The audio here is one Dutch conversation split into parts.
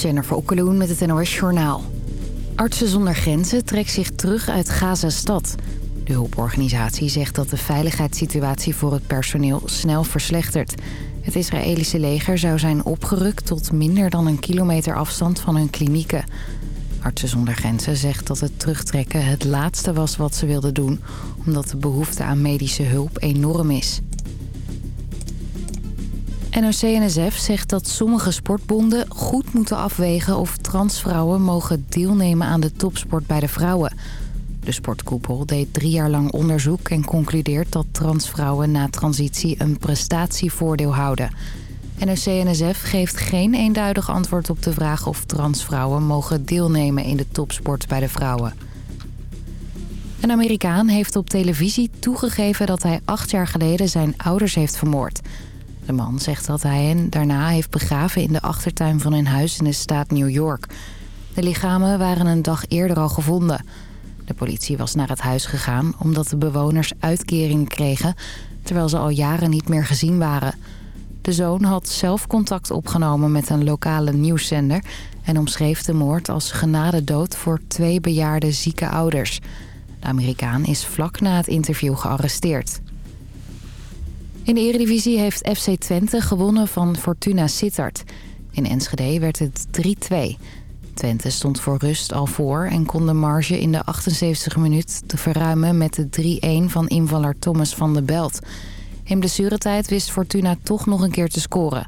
Jennifer Okkeloen met het NOS Journaal. Artsen zonder Grenzen trekt zich terug uit Gaza-stad. De hulporganisatie zegt dat de veiligheidssituatie voor het personeel snel verslechtert. Het Israëlische leger zou zijn opgerukt tot minder dan een kilometer afstand van hun klinieken. Artsen zonder Grenzen zegt dat het terugtrekken het laatste was wat ze wilden doen... omdat de behoefte aan medische hulp enorm is. NOC-NSF zegt dat sommige sportbonden goed moeten afwegen... of transvrouwen mogen deelnemen aan de topsport bij de vrouwen. De sportkoepel deed drie jaar lang onderzoek en concludeert dat transvrouwen na transitie een prestatievoordeel houden. NOC-NSF geeft geen eenduidig antwoord op de vraag of transvrouwen mogen deelnemen in de topsport bij de vrouwen. Een Amerikaan heeft op televisie toegegeven dat hij acht jaar geleden zijn ouders heeft vermoord... De man zegt dat hij hen daarna heeft begraven in de achtertuin van hun huis in de staat New York. De lichamen waren een dag eerder al gevonden. De politie was naar het huis gegaan omdat de bewoners uitkering kregen... terwijl ze al jaren niet meer gezien waren. De zoon had zelf contact opgenomen met een lokale nieuwszender... en omschreef de moord als genadedood voor twee bejaarde zieke ouders. De Amerikaan is vlak na het interview gearresteerd. In de Eredivisie heeft FC Twente gewonnen van Fortuna Sittard. In Enschede werd het 3-2. Twente stond voor rust al voor en kon de marge in de 78 minuut te verruimen met de 3-1 van invaller Thomas van der Belt. In blessuretijd wist Fortuna toch nog een keer te scoren.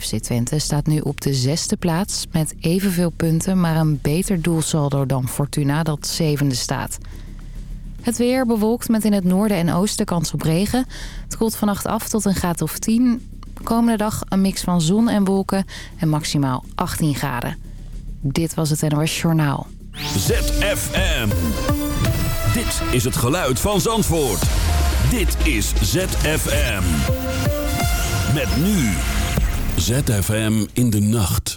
FC Twente staat nu op de zesde plaats met evenveel punten... maar een beter doelsaldo dan Fortuna dat zevende staat. Het weer bewolkt met in het noorden en oosten kans op regen. Het koelt vannacht af tot een graad of 10. Komende dag een mix van zon en wolken en maximaal 18 graden. Dit was het NOS Journaal. ZFM. Dit is het geluid van Zandvoort. Dit is ZFM. Met nu. ZFM in de nacht.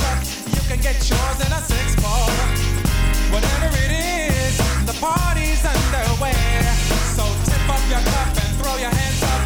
get yours in a six ball. Whatever it is, the party's underway. So tip up your cup and throw your hands up.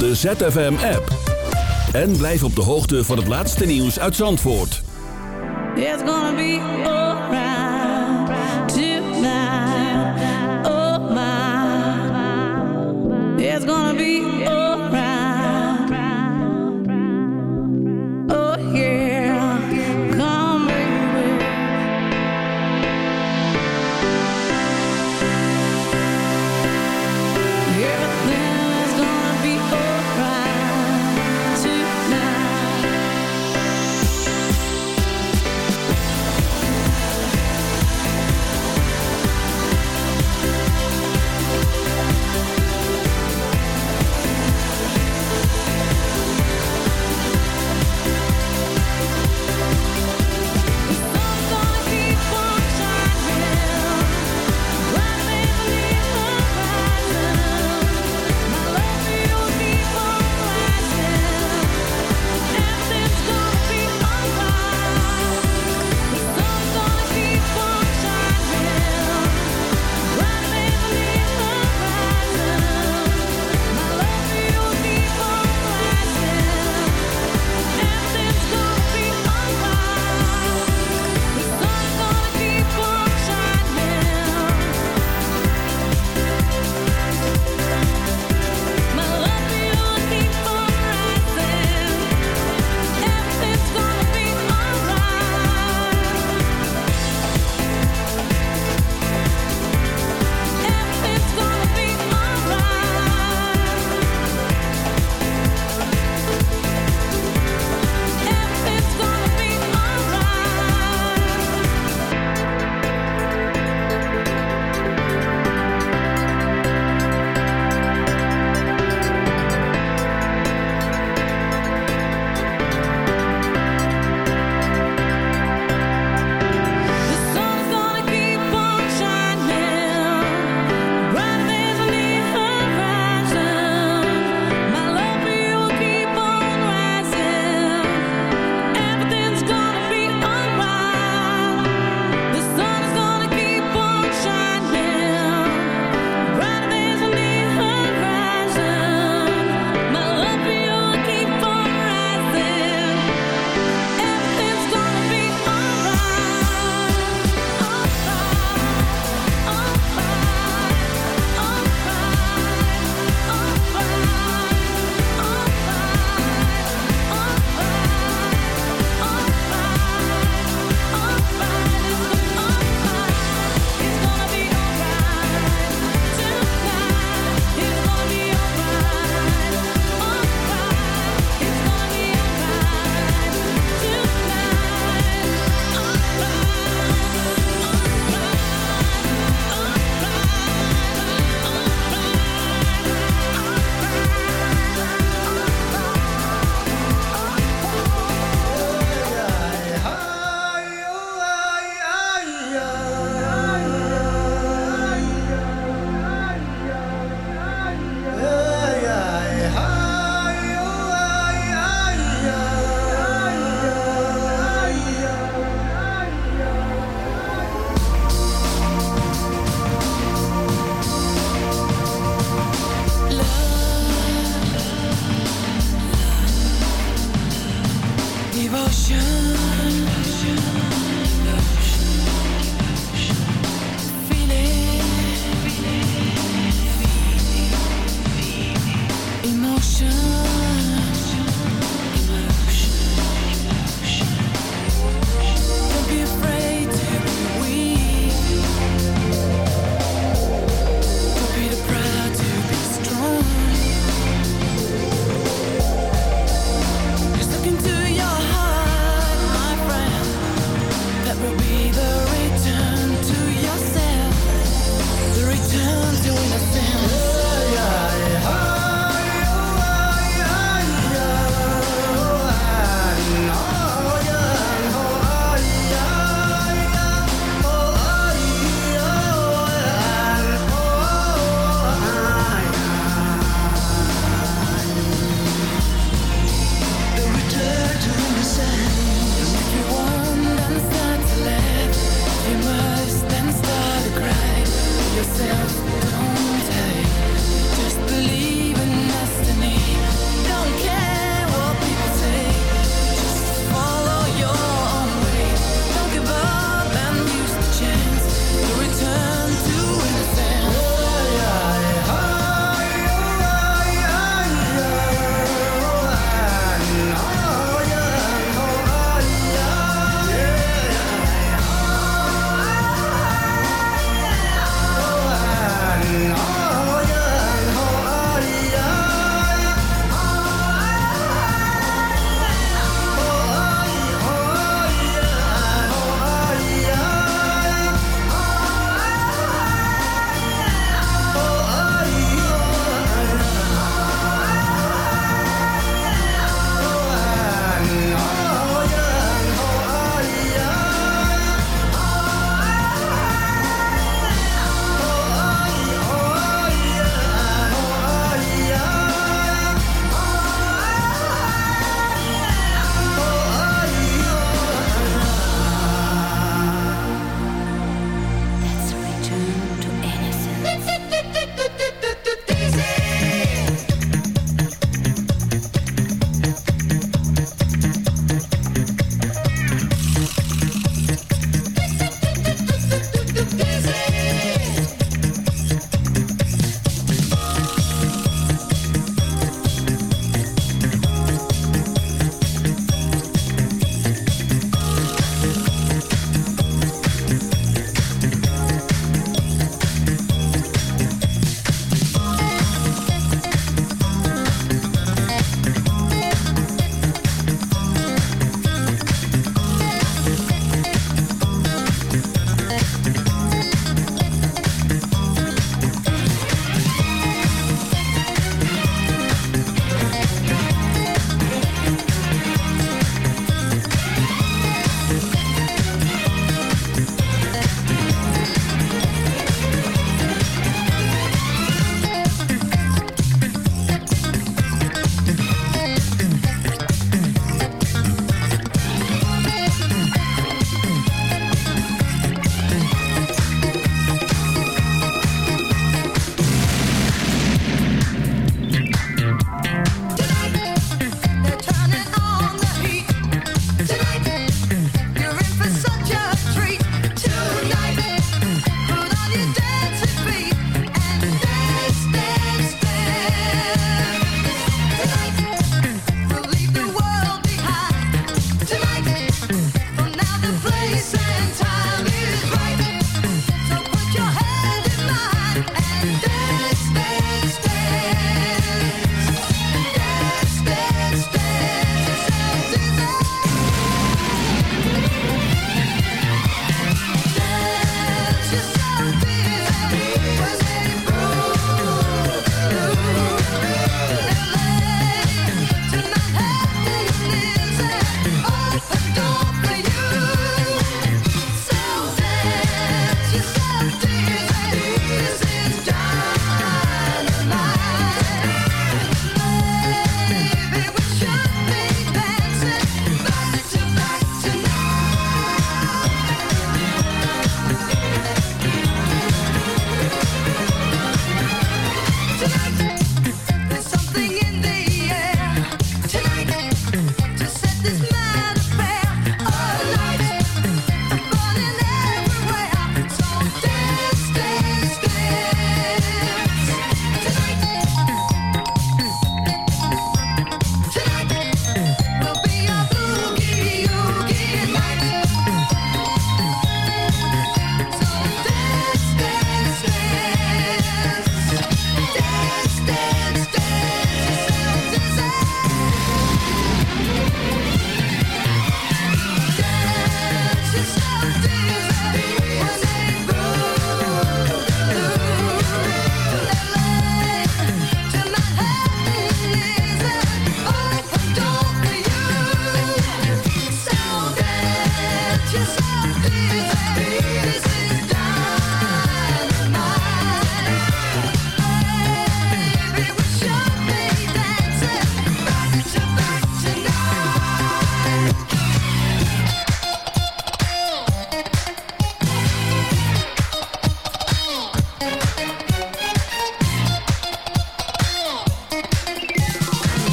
de ZFM-app. En blijf op de hoogte van het laatste nieuws uit Zandvoort. It's gonna be. Oh my. It's gonna be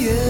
yeah.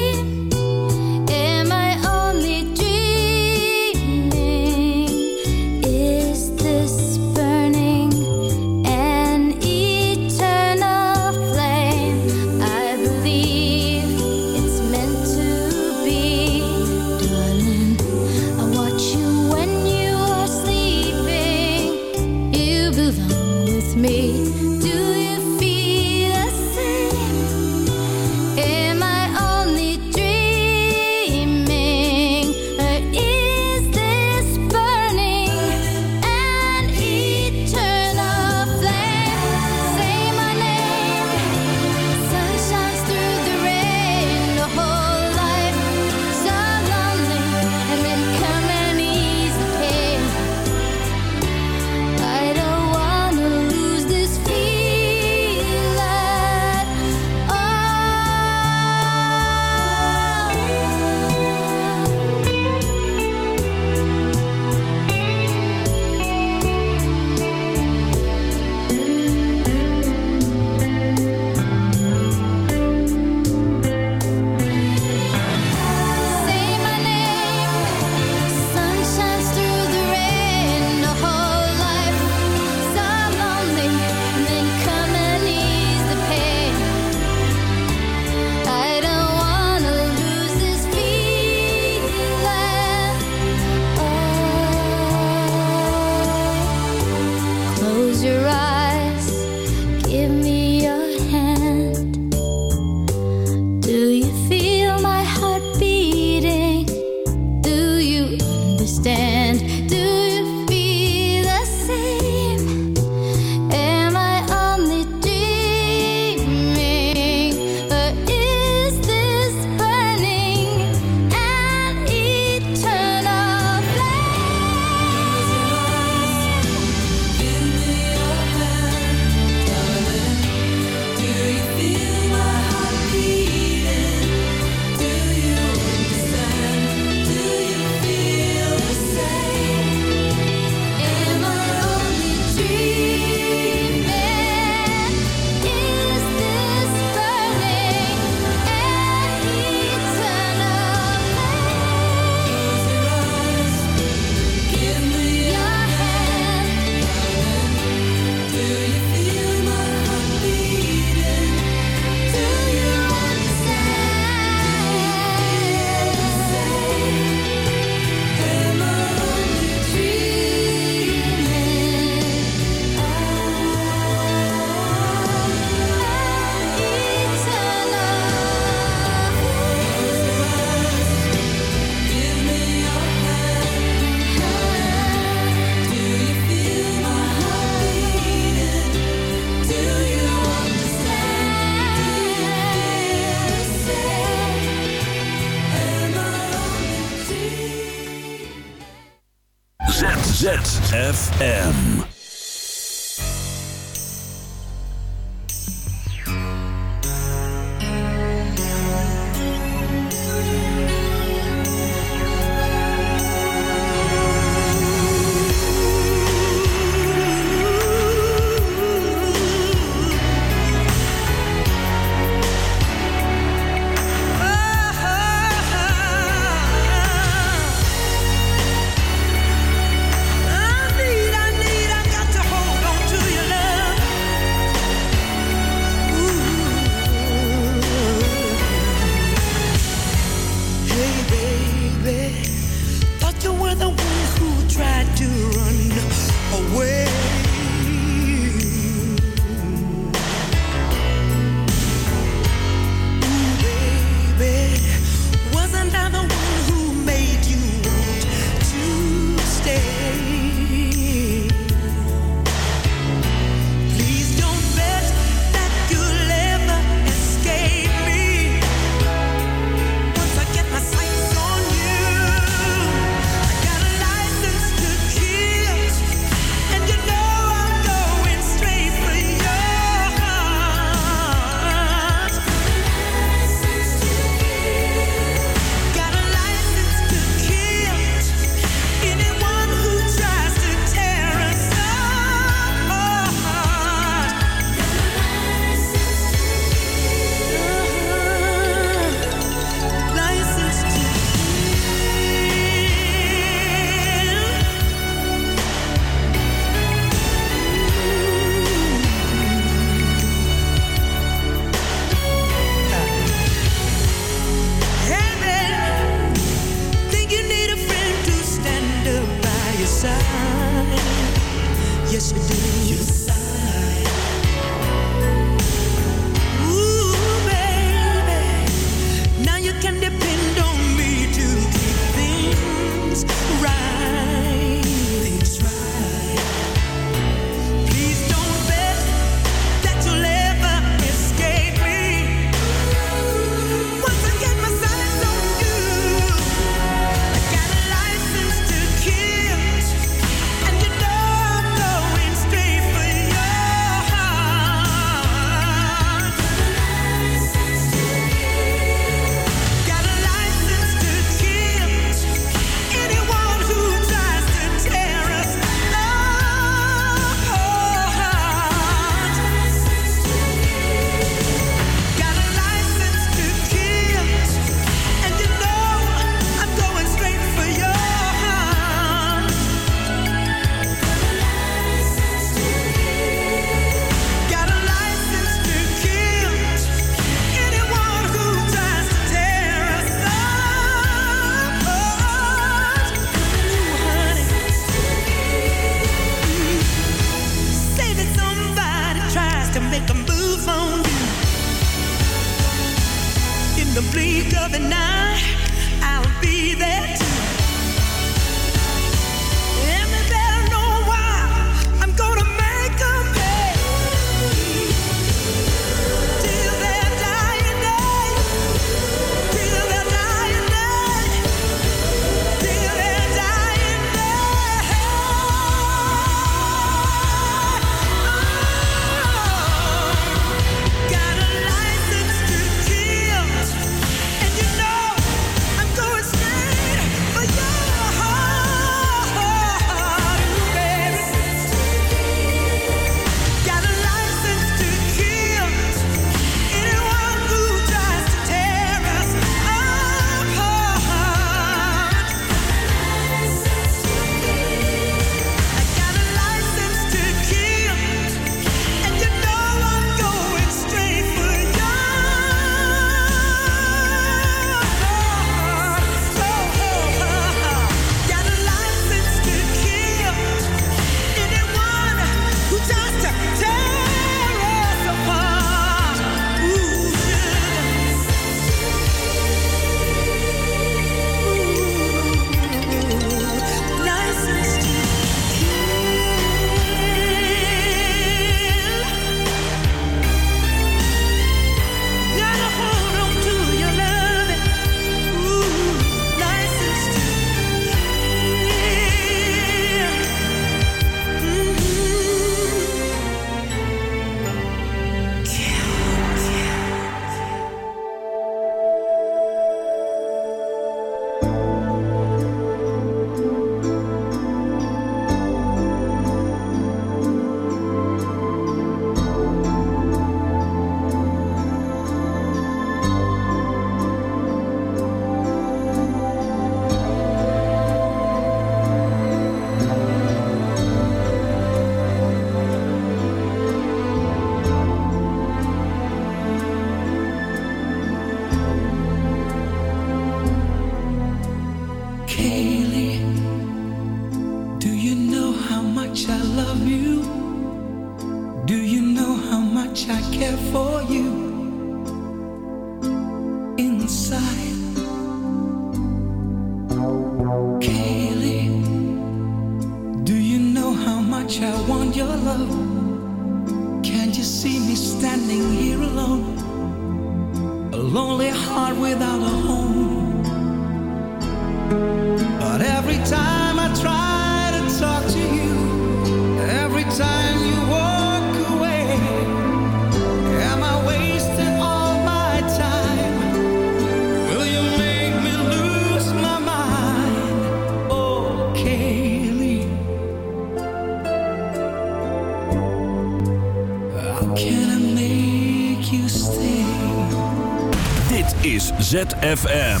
ZFM.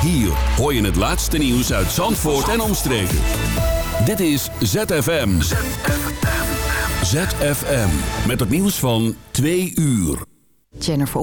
Hier hoor je het laatste nieuws uit Zandvoort en omstreken. Dit is ZFM. ZFM. Met het nieuws van twee uur. Jennifer